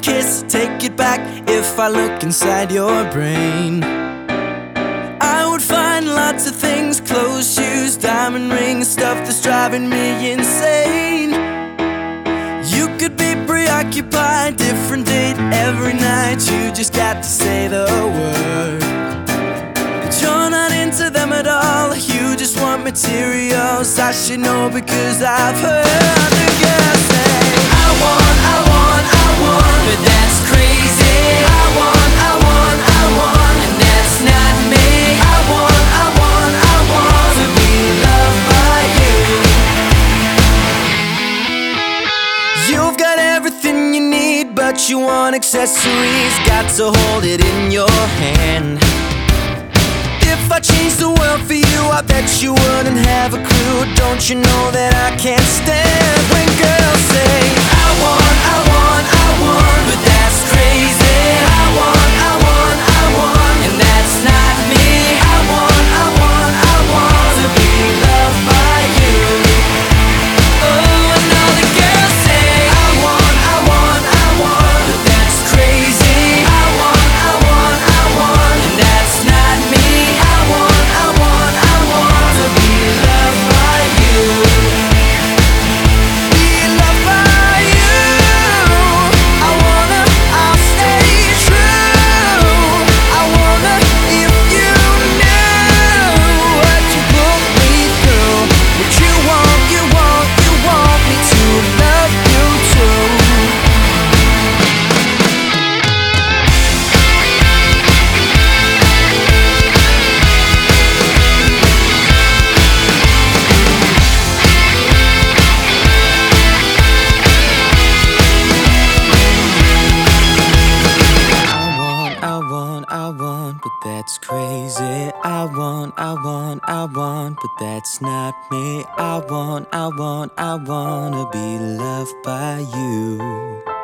kiss, take it back if I look inside your brain. I would find lots of things clothes, shoes, diamond rings, stuff that's driving me insane. You could be preoccupied, different date every night. You just got to say the word. But you're not into them at all. You just want materials. I should know because I've heard but you want accessories. Got to hold it in your hand. If I changed the world for you, I bet you wouldn't have a clue. Don't you know that I can't stand when girls say, that's crazy. I want, I want, I want, but that's not me. I want, I want, I wanna be loved by you.